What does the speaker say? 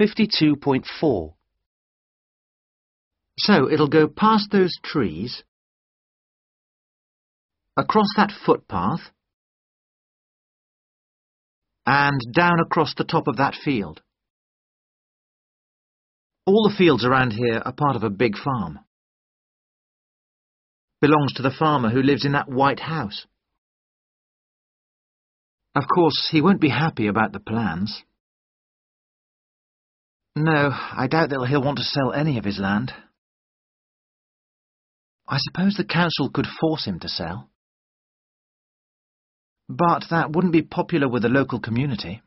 52.4. So it'll go past those trees, across that footpath, and down across the top of that field. All the fields around here are part of a big farm. Belongs to the farmer who lives in that white house. Of course, he won't be happy about the plans. No, I doubt that he'll want to sell any of his land. I suppose the council could force him to sell. But that wouldn't be popular with the local community.